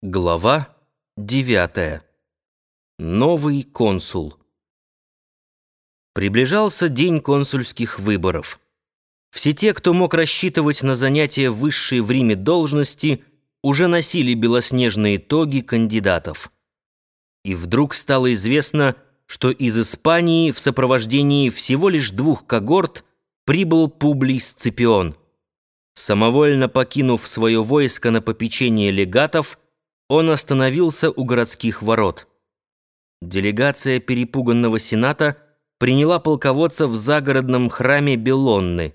Глава 9. Новый консул. Приближался день консульских выборов. Все те, кто мог рассчитывать на занятие высшей в Риме должности, уже носили белоснежные тоги кандидатов. И вдруг стало известно, что из Испании в сопровождении всего лишь двух когорт прибыл Публий Сципион. Самовольно покинув свое войско на попечение легатов, он остановился у городских ворот. Делегация перепуганного сената приняла полководца в загородном храме Белонны.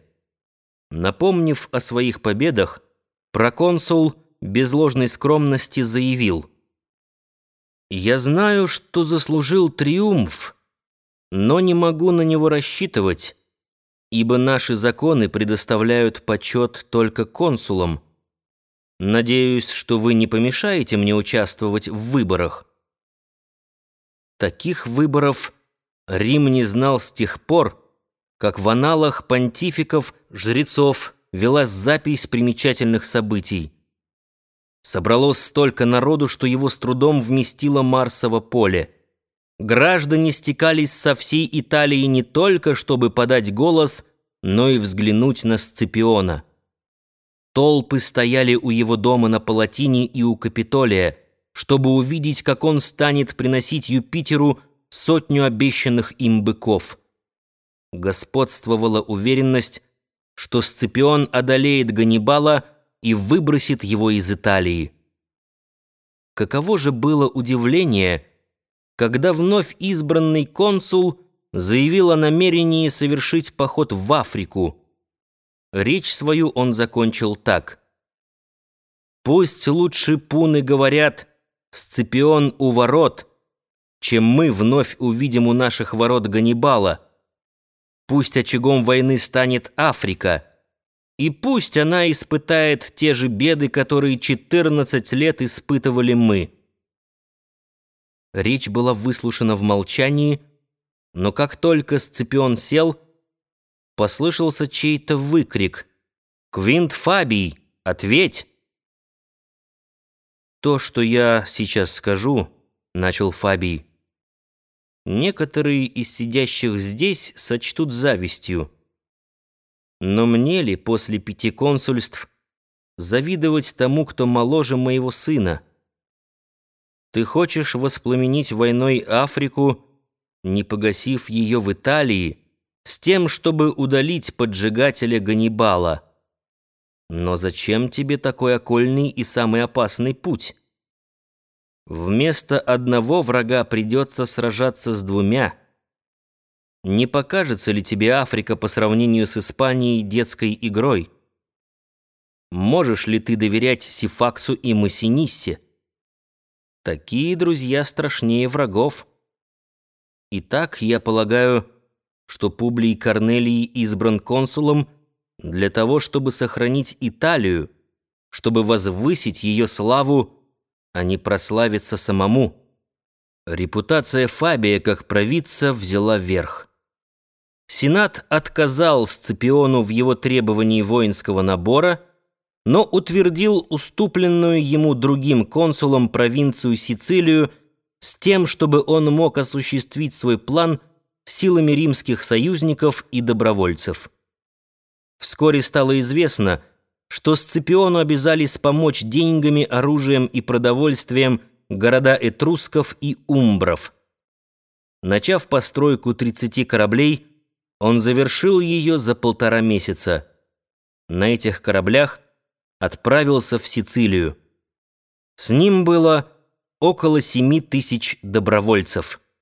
Напомнив о своих победах, проконсул без ложной скромности заявил: "Я знаю, что заслужил триумф, но не могу на него рассчитывать, ибо наши законы предоставляют почет только консулам". Надеюсь, что вы не помешаете мне участвовать в выборах. Таких выборов Рим не знал с тех пор, как в аналах понтификов, жрецов велась запись примечательных событий. Собралось столько народу, что его с трудом вместило Марсово поле. Граждане стекались со всей Италии не только, чтобы подать голос, но и взглянуть на Сципиона. Толпы стояли у его дома на Палатине и у Капитолия, чтобы увидеть, как он станет приносить Юпитеру сотню обещанных им быков. Господствовала уверенность, что Сципион одолеет Ганнибала и выбросит его из Италии. Каково же было удивление, когда вновь избранный консул заявил о намерении совершить поход в Африку – Речь свою он закончил так. «Пусть лучше пуны говорят «Сципион у ворот», чем мы вновь увидим у наших ворот Ганнибала. Пусть очагом войны станет Африка, и пусть она испытает те же беды, которые 14 лет испытывали мы». Речь была выслушана в молчании, но как только Сципион сел, послышался чей-то выкрик. «Квинт Фабий, ответь!» «То, что я сейчас скажу», — начал Фабий, «некоторые из сидящих здесь сочтут завистью. Но мне ли после пяти консульств завидовать тому, кто моложе моего сына? Ты хочешь воспламенить войной Африку, не погасив ее в Италии?» С тем, чтобы удалить поджигателя Ганнибала. Но зачем тебе такой окольный и самый опасный путь? Вместо одного врага придется сражаться с двумя. Не покажется ли тебе Африка по сравнению с Испанией детской игрой? Можешь ли ты доверять Сифаксу и Массиниссе? Такие друзья страшнее врагов. Итак, я полагаю, что Публий Корнелий избран консулом для того, чтобы сохранить Италию, чтобы возвысить ее славу, а не прославиться самому. Репутация Фабия как провидца взяла верх. Сенат отказал Сципиону в его требовании воинского набора, но утвердил уступленную ему другим консулом провинцию Сицилию с тем, чтобы он мог осуществить свой план – силами римских союзников и добровольцев. Вскоре стало известно, что Сципиону обязались помочь деньгами, оружием и продовольствием города этрусков и умбров. Начав постройку 30 кораблей, он завершил ее за полтора месяца. На этих кораблях отправился в Сицилию. С ним было около семи тысяч добровольцев.